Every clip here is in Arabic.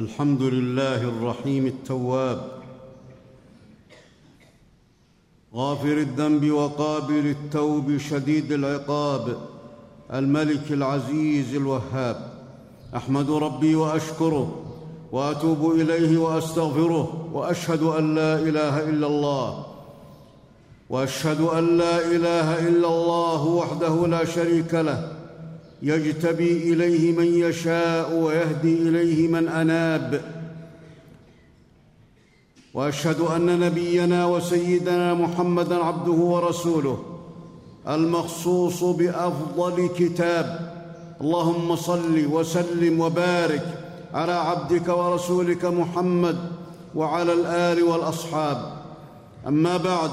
الحمد لله الرحيم التواب. غافر الذنب وقابل التوب شديد العقاب. الملك العزيز الوهاب. أحمد ربي وأشكره وأتوب إليه وأستغفره وأشهد أن لا إله إلا الله. وأشهد أن لا إله إلا الله وحده لا شريك له. يجتبي إليه من يشاء ويهدي إليه من أناب. وأشهد أن نبينا وسيدنا محمدا عبده ورسوله المخصوص بأفضل كتاب. اللهم صل وسلم وبارك على عبدك ورسولك محمد وعلى الآل والأصحاب. أما بعد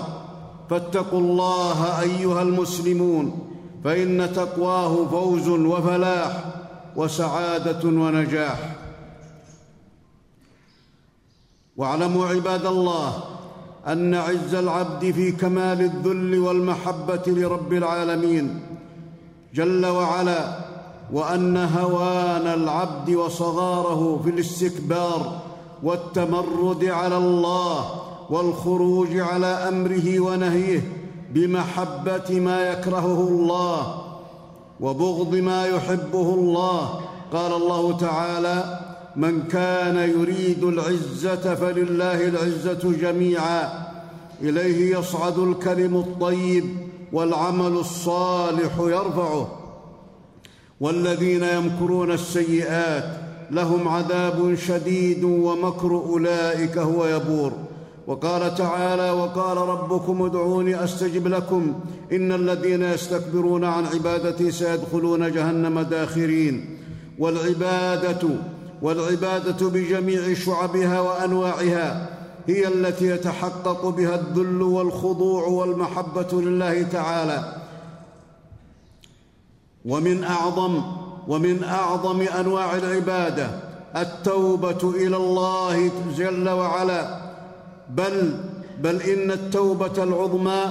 فاتقوا الله أيها المسلمون. فإن تقواه فوز وفلاح وسعادة ونجاح. واعلموا عباد الله أن عز العبد في كمال الذل والمحبة لرب العالمين جل وعلا وأن هوان العبد وصغاره في الاستكبار والتمرد على الله والخروج على أمره ونهيه بمحبة ما يكرهه الله وبغض ما يحبه الله. قال الله تعالى من كان يريد العزة فلله العزة جميعا. إليه يصعد الكلم الطيب والعمل الصالح يرفعه. والذين يمكرون السيئات لهم عذاب شديد ومكر أولئك هو يبور. وقال تعالى وقال ربكم ادعوني أستجب لكم إن الذين يستكبرون عن عبادتي سيدخلون جهنم داخرين والعبادة والعبادة بجميع شعبها وأنواعها هي التي يتحقق بها الذل والخضوع والمحبة لله تعالى ومن أعظم ومن أعظم أنواع العبادة التوبة إلى الله جل وعلا بل بل إن التوبة العظمى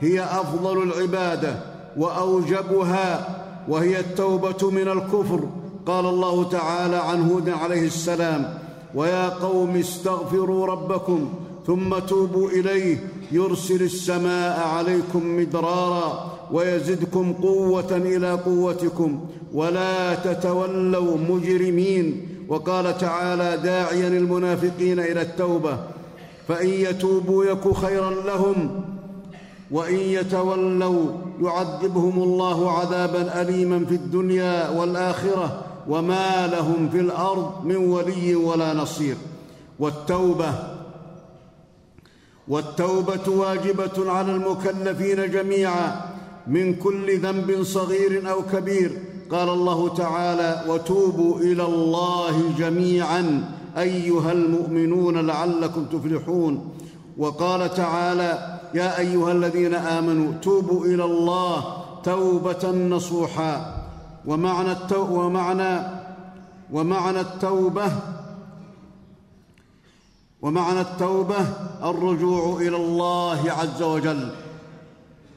هي أفضل العبادة وأوجبها وهي التوبة من الكفر. قال الله تعالى عن هود عليه السلام ويا قوم استغفروا ربكم ثم توبوا إليه يرسل السماء عليكم مدرارا ويزدكم قوة إلى قوتكم ولا تتولوا مجرمين. وقال تعالى داعيا المنافقين إلى التوبة. فإن يتوبوا يك خيرا لهم وإن يتولوا يعذبهم الله عذابا أليما في الدنيا والآخرة وما لهم في الأرض من ولي ولا نصير. والتوبة والتوبة واجبة على المكلفين جميعا من كل ذنب صغير أو كبير. قال الله تعالى وتوبوا إلى الله جميعا. أيها المؤمنون لعلكم تفلحون. وقال تعالى يا أيها الذين آمنوا توبوا إلى الله توبة نصوحا. ومعنى التو ومعنى ومعنى التوبة ومعنى التوبة الرجوع إلى الله عز وجل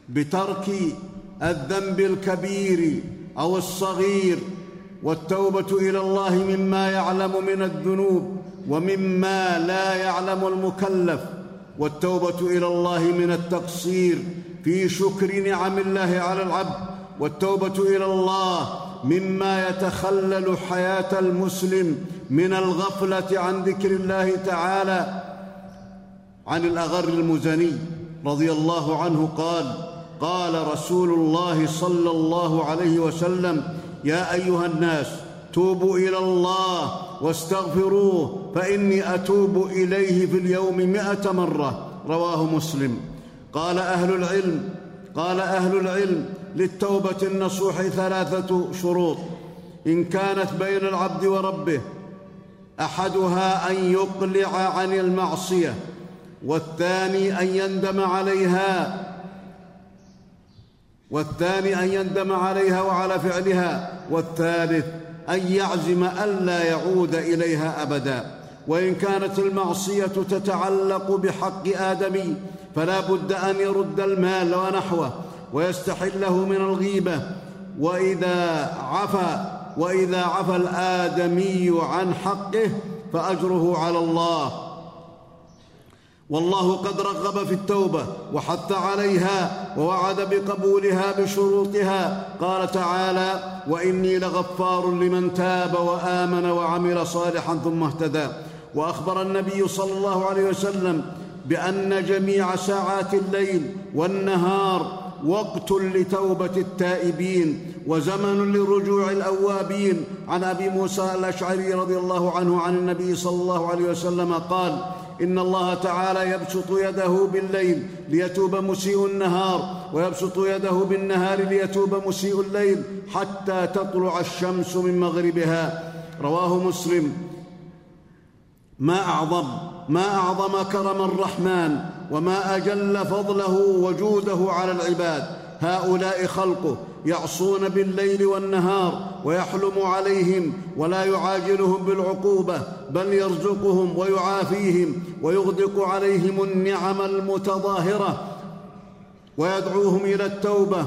بترك الذنب الكبير أو الصغير والتوبة إلى الله مما يعلم من الذنوب ومما لا يعلم المكلف والتوبة إلى الله من التقصير في شكر نعم الله على العبد والتوبة إلى الله مما يتخلل حياة المسلم من الغفلة عن ذكر الله تعالى. عن الأغر المزني رضي الله عنه قال قال رسول الله صلى الله عليه وسلم يا أيها الناس توبوا إلى الله واستغفروه فإني أتوب إليه في اليوم مائه مرة. رواه مسلم. قال أهل العلم قال أهل العلم للتوبة النصوح ثلاثة شروط. إن كانت بين العبد وربه أحدها أن يقلع عن المعصية والثاني أن يندم عليها والثاني أن يندم عليها وعلى فعلها والثالث أن يعزم الا يعود إليها أبدا. وإن كانت المعصية تتعلق بحق آدمي فلا بد أن يرد المال ونحوه ويستحله من الغيبة. وإذا عفا وإذا عفى الآدمي عن حقه فأجره على الله. والله قد رغب في التوبة وحث عليها ووعد بقبولها بشروطها. قال تعالى وإني لغفار لمن تاب وآمن وعمل صالحا ثم اهتدى. وأخبر النبي صلى الله عليه وسلم بأن جميع ساعات الليل والنهار وقت لتوبة التائبين. وزمن لرجوع الأوابين. عن أبي موسى الأشعري رضي الله عنه عن النبي صلى الله عليه وسلم قال إن الله تعالى يبسط يده بالليل ليتوب مسيء النهار ويبسط يده بالنهار ليتوب مسيء الليل حتى تطلع الشمس من مغربها. رواه مسلم. ما اعظم ما أعظم كرم الرحمن وما أجل فضله وجوده على العباد. هؤلاء خلقه يعصون بالليل والنهار ويحلم عليهم ولا يعاجلهم بالعقوبة بل يرزقهم ويعافيهم ويغدق عليهم النعم المتظاهرة. ويدعوهم إلى التوبة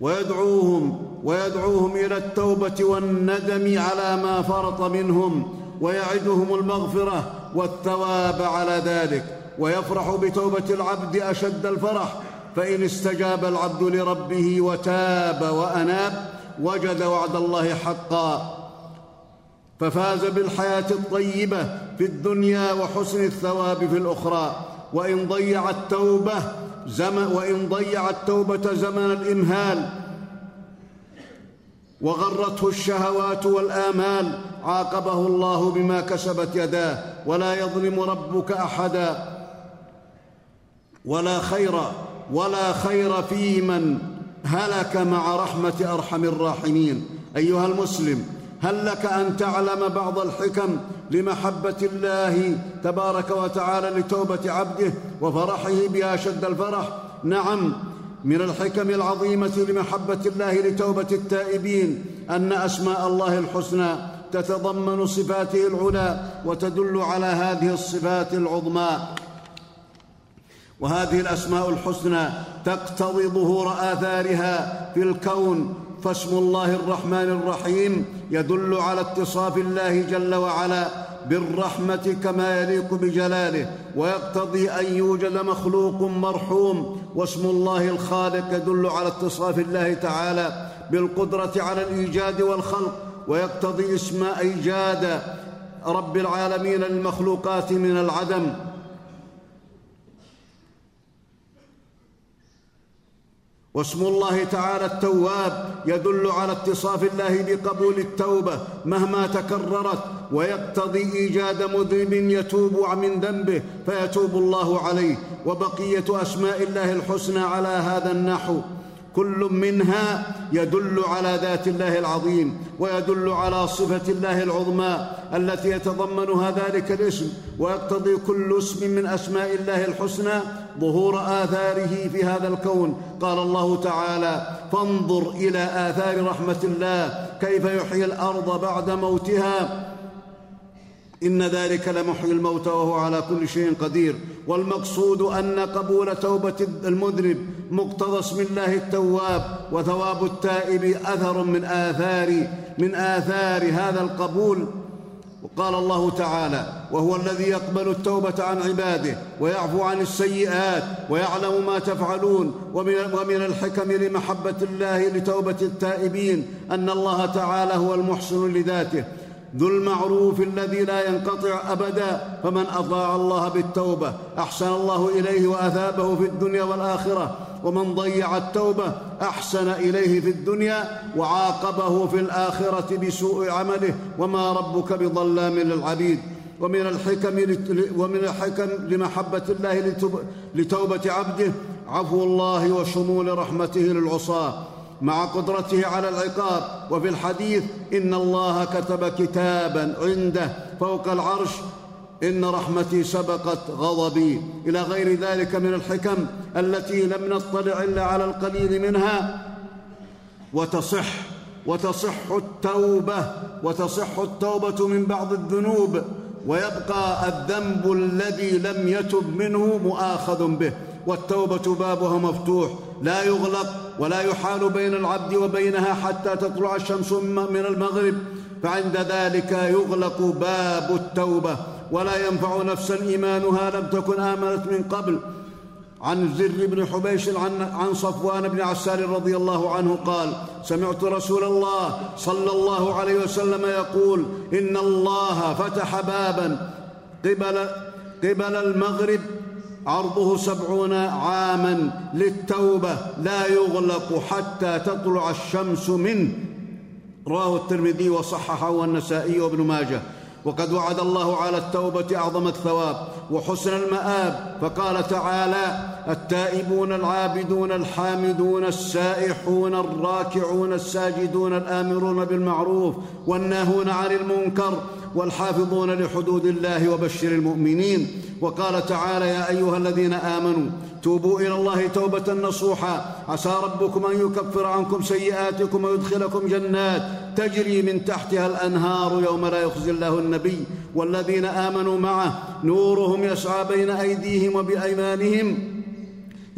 ويدعوهم ويدعوهم إلى التوبة والندم على ما فرط منهم. ويعدهم المغفرة والثواب على ذلك. ويفرح بتوبة العبد أشد الفرح. فإن استجاب العبد لربه وتاب وأناب وجد وعد الله حقا. ففاز بالحياة الطيبة في الدنيا وحسن الثواب في الأخرى. وإن ضيع التوبة زمن وإن ضيع التوبة زمن الإمهال. وغرته الشهوات والآمال عاقبه الله بما كسبت يداه. ولا يظلم ربك أحدا. ولا خير ولا خير في من هلك مع رحمة أرحم الراحمين. أيها المسلم هل لك أن تعلم بعض الحكم لمحبة الله تبارك وتعالى لتوبة عبده وفرحه بها شد الفرح؟ نعم من الحكم العظيمة لمحبة الله لتوبة التائبين أن أسماء الله الحسنى تتضمن صفاته العلى وتدل على هذه الصفات العظمى. وهذه الأسماء الحسنى تقتضي ظهور آثارها في الكون فاسم الله الرحمن الرحيم يدل على اتصاف الله جل وعلا بالرحمة كما يليق بجلاله ويقتضي أن يوجد مخلوق مرحوم واسم الله الخالق يدل على اتصاف الله تعالى بالقدرة على الإيجاد والخلق ويقتضي اسم إيجاد رب العالمين للمخلوقات من العدم واسم الله تعالى التواب يدل على اتصاف الله بقبول التوبة مهما تكررت ويقتضي إيجاد مذنب يتوب من ذنبه فيتوب الله عليه. وبقية أسماء الله الحسنى على هذا النحو. كل منها يدل على ذات الله العظيم ويدل على صفة الله العظمى التي يتضمنها ذلك الاسم ويقتضي كل اسم من أسماء الله الحسنى ظهور آثاره في هذا الكون. قال الله تعالى فانظر إلى آثار رحمة الله كيف يحيي الأرض بعد موتها إن ذلك لمحيي الموتى وهو على كل شيء قدير. والمقصود أن قبول توبة المذنب مقتضى اسم الله التواب وثواب التائب أثر من اثار من آثار هذا القبول. وقال الله تعالى وهو الذي يقبل التوبة عن عباده ويعفو عن السيئات ويعلم ما تفعلون ومن, ومن الحكم لمحبة الله لتوبة التائبين أن الله تعالى هو المحسن لذاته. ذو المعروف الذي لا ينقطع أبدا فمن أطاع الله بالتوبة أحسن الله إليه وأثابه في الدنيا والآخرة. ومن ضيع التوبة أحسن إليه في الدنيا وعاقبه في الآخرة بسوء عمله. وما ربك بظلام للعبيد. ومن الحكم ومن الحكم لمحبة الله لتوبة عبده. عفو الله وشمول رحمته للعصاة. مع قدرته على العقاب. وفي الحديث إن الله كتب كتابا عنده فوق العرش. إن رحمتي سبقت غضبي. إلى غير ذلك من الحكم التي لم نطلع إلا على القليل منها. وتصح وتصح التوبة وتصح التوبة من بعض الذنوب. ويبقى الذنب الذي لم يتب منه مؤاخذ به. والتوبة بابها مفتوح. لا يغلق ولا يحال بين العبد وبينها حتى تطلع الشمس من المغرب. فعند ذلك يغلق باب التوبة. ولا ينفع نفسا إيمانها لم تكن آمنت من قبل. عن زر بن حبيش عن, عن صفوان بن عسال رضي الله عنه قال سمعت رسول الله صلى الله عليه وسلم يقول إن الله فتح بابا قبل قبل المغرب عرضه سبعون عاما للتوبة لا يغلق حتى تطلع الشمس منه. رواه الترمذي وصححه والنسائي وابن ماجه. وقد وعد الله على التوبة أعظم الثواب وحسن المآب. فقال تعالى التائبون العابدون الحامدون السائحون الراكعون الساجدون الآمرون بالمعروف والناهون عن المنكر والحافظون لحدود الله وبشر المؤمنين. وقال تعالى يا أيها الذين آمنوا توبوا إلى الله توبة نصوحا. عسى ربكم أن يكفر عنكم سيئاتكم ويدخلكم جنات. تجري من تحتها الأنهار يوم لا يخزي الله النبي. والذين آمنوا معه نورهم يسعى بين أيديهم وبأيمانهم.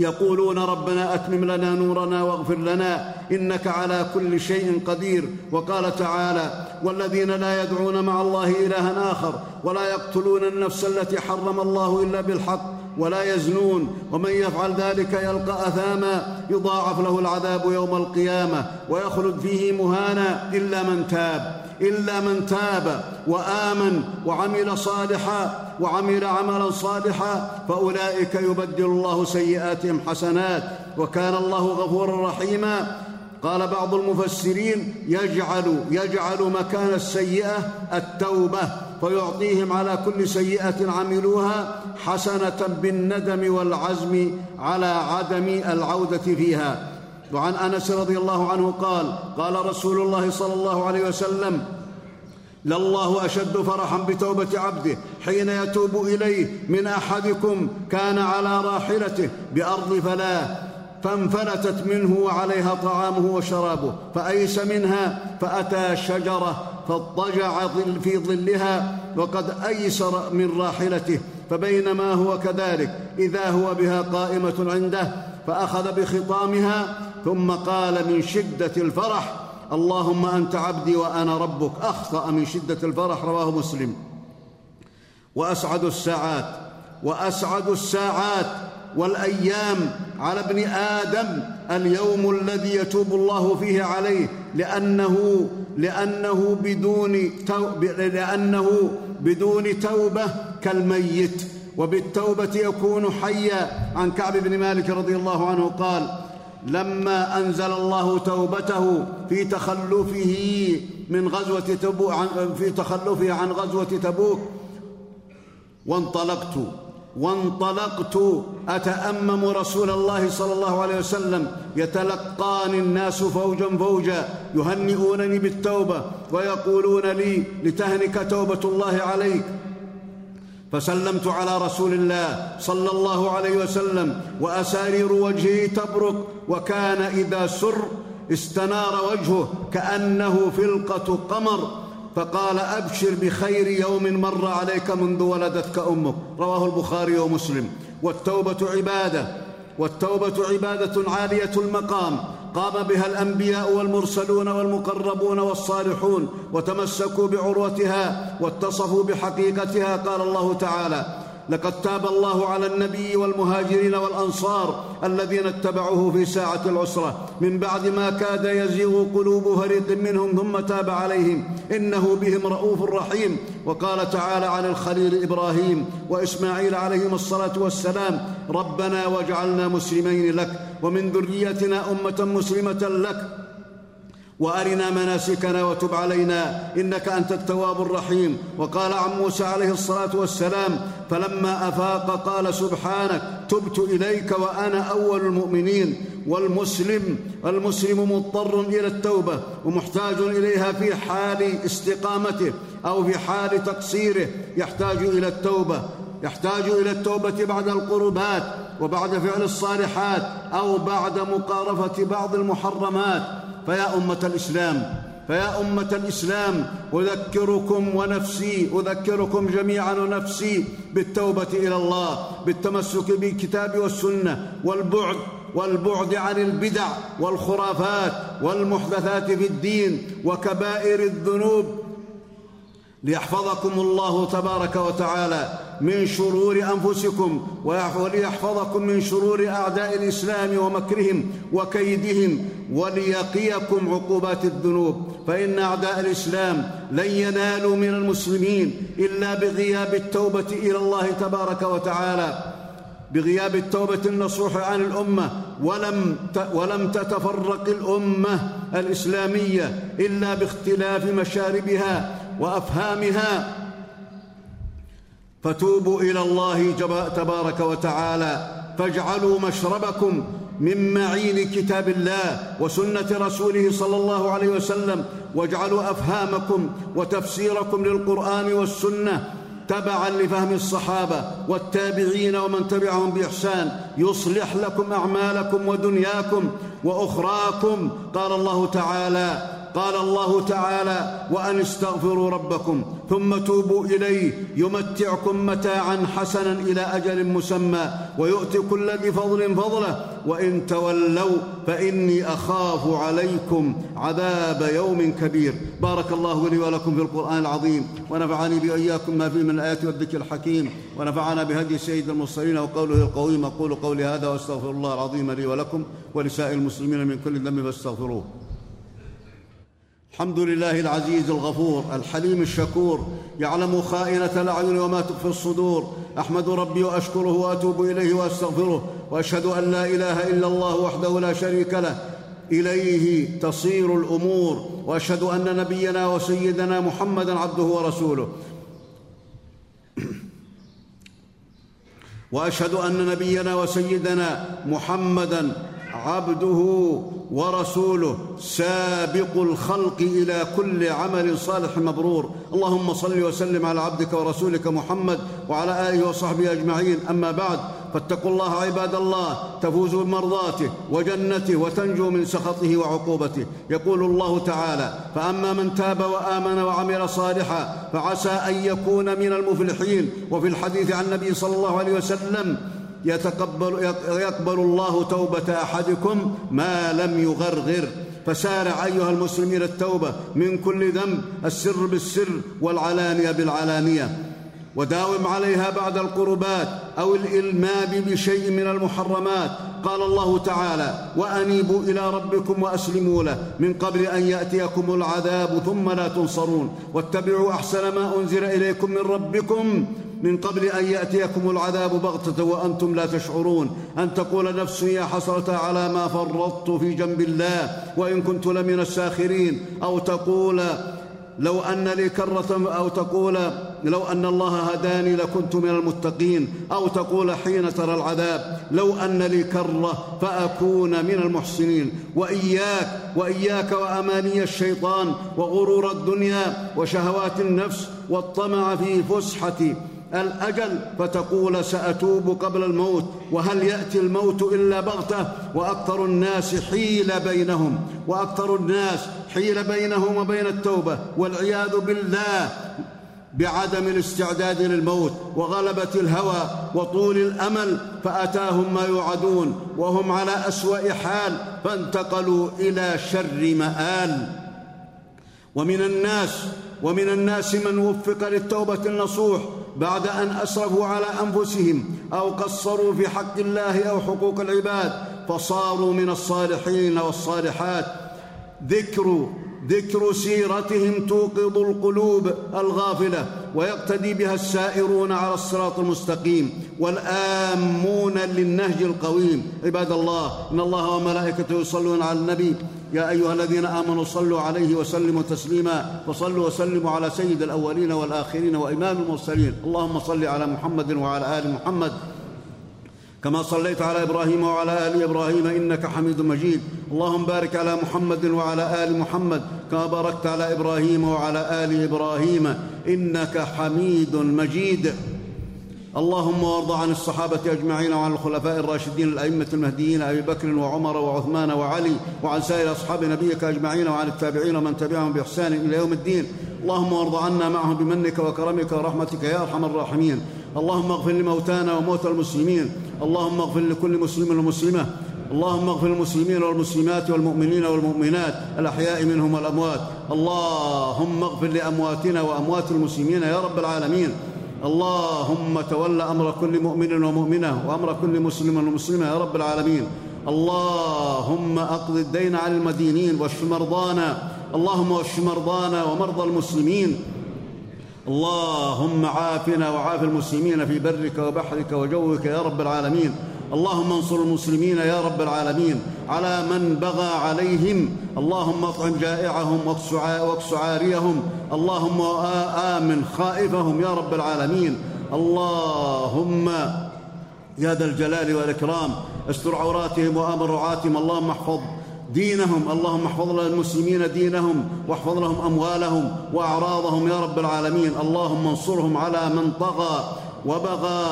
يقولون ربنا أتمم لنا نورنا واغفر لنا إنك على كل شيء قدير. وقال تعالى والذين لا يدعون مع الله إلها آخر ولا يقتلون النفس التي حرم الله إلا بالحق ولا يزنون. ومن يفعل ذلك يلقى أثاما يضاعف له العذاب يوم القيامة ويخلد فيه مهانا إلا من تاب. إلا من تاب وآمن وعمل صالحا وعمل عملا صالحا فأولئك يبدل الله سيئاتهم حسنات وكان الله غفورا رحيما. قال بعض المفسرين يجعل يجعل مكان السيئة التوبة فيعطيهم على كل سيئة عملوها حسنة بالندم والعزم على عدم العودة فيها. وعن أنس رضي الله عنه قال قال رسول الله صلى الله عليه وسلم لله أشد فرحا بتوبة عبده حين يتوب إليه من أحدكم كان على راحلته بأرض فلاه فانفلتت منه وعليها طعامه وشرابه فأيس منها فأتى شجرة فاضطجع في ظلها وقد ايس من راحلته فبينما هو كذلك إذا هو بها قائمة عنده فأخذ بخطامها ثم قال من شدة الفرح اللهم أنت عبدي وأنا ربك. أخطأ من شدة الفرح رواه مسلم. وأسعد الساعات وأسعد الساعات والأيام على ابن آدم اليوم الذي يتوب الله فيه عليه لأنه لأنه بدون لأنه بدون توبة كالميت. وبالتوبة يكون حيا. عن كعب بن مالك رضي الله عنه قال لما أنزل الله توبته في تخلفه من غزوة تبوك في تخلفه عن غزوة تبوك وانطلقت وانطلقت أتأمم رسول الله صلى الله عليه وسلم. يتلقاني الناس فوجا فوجا يهنئونني بالتوبة ويقولون لي لتهنك توبة الله عليك. فسلمت على رسول الله صلى الله عليه وسلم وأسارير وجهه تبرق وكان إذا سر استنار وجهه كأنه فلقة قمر فقال أبشر بخير يوم مر عليك منذ ولدتك أمك رواه البخاري ومسلم والتوبة عبادة والتوبة عبادة عالية المقام قام بها الأنبياء والمرسلون والمقربون والصالحون وتمسكوا بعروتها واتصفوا بحقيقتها. قال الله تعالى لقد تاب الله على النبي والمهاجرين والأنصار الذين اتبعوه في ساعة العسرة. من بعد ما كاد يزيغ قلوب فريق منهم ثم تاب عليهم. إنه بهم رؤوف رحيم. وقال تعالى عن الخليل إبراهيم وإسماعيل عليهما الصلاة والسلام ربنا واجعلنا مسلمين لك. ومن ذريتنا أمة مسلمة لك. وأرنا مناسكنا وتب علينا إنك أنت التواب الرحيم. وقال عن موسى عليه الصلاة والسلام فلما أفاق قال سبحانك تبت إليك وأنا أول المؤمنين. والمسلم المسلم مضطر إلى التوبة ومحتاج إليها في حال استقامته أو في حال تقصيره. يحتاج إلى التوبة يحتاج إلى التوبة بعد القربات. وبعد فعل الصالحات أو بعد مقارفة بعض المحرمات. فيا أمة الإسلام فيا أمة الإسلام أذكركم ونفسي أذكركم جميعا ونفسي بالتوبة إلى الله بالتمسك بالكتاب والسنة والبعد والبعد عن البدع والخرافات والمحدثات في الدين وكبائر الذنوب. ليحفظكم الله تبارك وتعالى من شرور أنفسكم وليحفظكم من شرور أعداء الإسلام ومكرهم وكيدهم وليقيكم عقوبات الذنوب. فإن أعداء الإسلام لن ينالوا من المسلمين إلا بغياب التوبة إلى الله تبارك وتعالى. بغياب التوبة النصوح عن الأمة. ولم ولم تتفرق الأمة الإسلامية إلا باختلاف مشاربها وأفهامها. فتوبوا إلى الله تبارك وتعالى. فاجعلوا مشربكم من معين كتاب الله وسنة رسوله صلى الله عليه وسلم. واجعلوا أفهامكم وتفسيركم للقرآن والسنة تبعا لفهم الصحابة والتابعين ومن تبعهم بإحسان. يصلح لكم أعمالكم ودنياكم وأخراكم. قال الله تعالى قال الله تعالى وأن استغفروا ربكم ثم توبوا إليه يمتعكم متاعا حسنا إلى أجل مسمى ويؤتي كل ذي فضل فضله وإن تولوا فإني أخاف عليكم عذاب يوم كبير. بارك الله لي ولكم في القرآن العظيم ونفعني باياكم ما فيه من الآيات والذكر الحكيم ونفعنا بهدي سيد المرسلين وقوله القويم أقول قولي هذا واستغفر الله العظيم لي ولكم ولسائر المسلمين من كل ذنب فاستغفروه. الحمد لله العزيز الغفور الحليم الشكور يعلم خائنة الأعين وما تخفي الصدور. أحمد ربي وأشكره وأتوب إليه وأستغفره وأشهد أن لا إله إلا الله وحده لا شريك له. إليه تصير الأمور وأشهد أن نبينا وسيدنا محمدا عبده ورسوله. وأشهد أن نبينا وسيدنا محمدا عبده ورسوله سابق الخلق إلى كل عمل صالح مبرور. اللهم صل وسلم على عبدك ورسولك محمد وعلى آله وصحبه أجمعين. أما بعد فاتقوا الله عباد الله تفوزوا بمرضاته وجنته وتنجوا من سخطه وعقوبته. يقول الله تعالى فأما من تاب وآمن وعمل صالحا فعسى أن يكون من المفلحين. وفي الحديث عن النبي صلى الله عليه وسلم يتقبل يقبل الله توبة أحدكم ما لم يغرغر. فسارع أيها المسلمين التوبة من كل ذنب السر بالسر والعلانية بالعلانية. وداوم عليها بعد القربات أو الالمام بشيء من المحرمات. قال الله تعالى وأنيبوا إلى ربكم وأسلموا له من قبل أن يأتيكم العذاب ثم لا تنصرون. واتبعوا أحسن ما أنزل إليكم من ربكم من قبل أن يأتيكم العذاب بغتة وأنتم لا تشعرون. أن تقول نفس يا حسرة على ما فرطت في جنب الله وإن كنت لمن الساخرين. أو تقول لو أن لي كرة أو تقول لو أن الله هداني لكنت من المتقين أو تقول حين ترى العذاب لو أن لي كرة فأكون من المحسنين وإياك وإياك وأماني الشيطان وغرور الدنيا وشهوات النفس والطمع في فسحه الأجل فتقول سأتوب قبل الموت وهل يأتي الموت إلا بغتة؟ وأكثر الناس حيل بينهم وأكثر الناس حيل بينهم وبين التوبة والعياذ بالله بعدم الاستعداد للموت وغلبة الهوى وطول الأمل فأتاهم ما يوعدون وهم على أسوأ حال فانتقلوا إلى شر مآل. ومن الناس ومن الناس من وفق للتوبة النصوح بعد أن أسرفوا على أنفسهم أو قصروا في حق الله أو حقوق العباد فصاروا من الصالحين والصالحات. ذكر ذكر سيرتهم توقظ القلوب الغافلة ويقتدي بها السائرون على الصراط المستقيم والآمون للنهج القويم. عباد الله إن الله وملائكته يصلون على النبي. يا أيها الذين آمنوا صلوا عليه وسلموا تسليما وصلوا وسلموا على سيد الأولين والآخرين وإمام المرسلين. اللهم صل على محمد وعلى آل محمد. كما صليت على إبراهيم وعلى آل إبراهيم إنك حميد مجيد. اللهم بارك على محمد وعلى آل محمد كما باركت على إبراهيم وعلى آل إبراهيم إنك حميد مجيد. اللهم وارض عن الصحابة أجمعين وعن الخلفاء الراشدين الأئمة المهديين أبي بكر وعمر وعثمان وعلي وعن سائر أصحاب نبيك أجمعين وعن التابعين ومن تبعهم بإحسان إلى يوم الدين. اللهم وارض عنا معهم بمنك وكرمك ورحمتك يا أرحم الراحمين. اللهم اغفر لموتانا وموتى المسلمين. اللهم اغفر لكل مسلم ومسلمة اللهم اغفر المسلمين والمسلمات والمؤمنين والمؤمنات الأحياء منهم والأموات. اللهم اغفر لأمواتنا وأموات المسلمين يا رب العالمين. اللهم تول أمر كل مؤمن ومؤمنة وأمر كل مسلم ومسلمة يا رب العالمين. اللهم أقض الدين عن المدينين واشف مرضانا. اللهم واشف مرضانا ومرضى المسلمين. اللهم عافنا وعاف المسلمين في برك وبحرك وجوك يا رب العالمين. اللهم انصر المسلمين يا رب العالمين. على من بغى عليهم. اللهم اطعم جائعهم واكس عاريهم. اللهم آمن خائفهم يا رب العالمين. اللهم يا ذا الجلال والإكرام. استر عوراتهم وامر رعاتهم. اللهم احفظ دينهم. اللهم احفظ للمسلمين دينهم واحفظ لهم أموالهم وأعراضهم يا رب العالمين. اللهم انصرهم على من طغى وبغى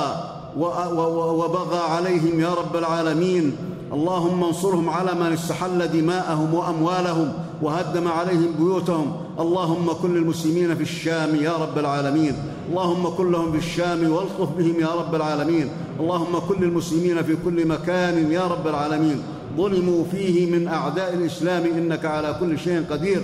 وبغى عليهم يا رب العالمين. اللهم انصرهم على من استحل دماءهم وأموالهم وهدم عليهم بيوتهم. اللهم كن للمسلمين في الشام يا رب العالمين. اللهم كن لهم في الشام والطف بهم يا رب العالمين. اللهم كن للمسلمين في كل مكان يا رب العالمين. ظلموا فيه من أعداء الإسلام إنك على كل شيء قدير.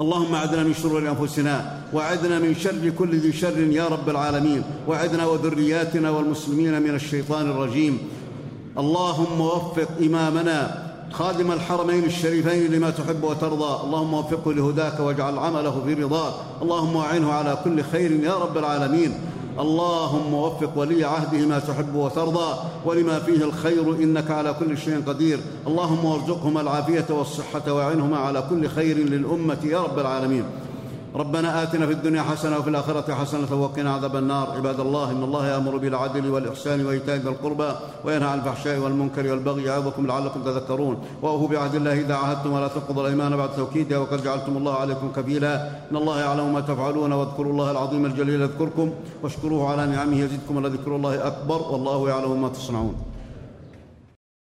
اللهم اعذنا من شرور أنفسنا واعذنا من شر كل ذي شر يا رب العالمين واعذنا وذرياتنا والمسلمين من الشيطان الرجيم. اللهم وفق إمامنا خادم الحرمين الشريفين لما تحب وترضى. اللهم وفقه لهداك واجعل عمله في رضاك. اللهم اعنه على كل خير يا رب العالمين. اللهم وفق ولي عهده ما تحب وترضى ولما فيه الخير إنك على كل شيء قدير. اللهم وارزقهما العافية والصحة واعنهما على كل خير للأمة يا رب العالمين. ربنا آتنا في الدنيا حسنة وفي الآخرة حسنة وقنا عذاب النار. عباد الله إن الله يأمر بالعدل والإحسان وإيتاء ذي القربى وينهى عن الفحشاء والمنكر والبغي يعظكم لعلكم تذكرون. وأوفوا بعهد الله إذا عاهدتم ولا تنقضوا الأيمان بعد توكيدها وقد جعلتم الله عليكم كفيلا. إن الله يعلم ما تفعلون واذكروا الله العظيم الجليل يذكركم واشكروه على نعمه يزدكم ولذكر الله أكبر والله يعلم ما تصنعون.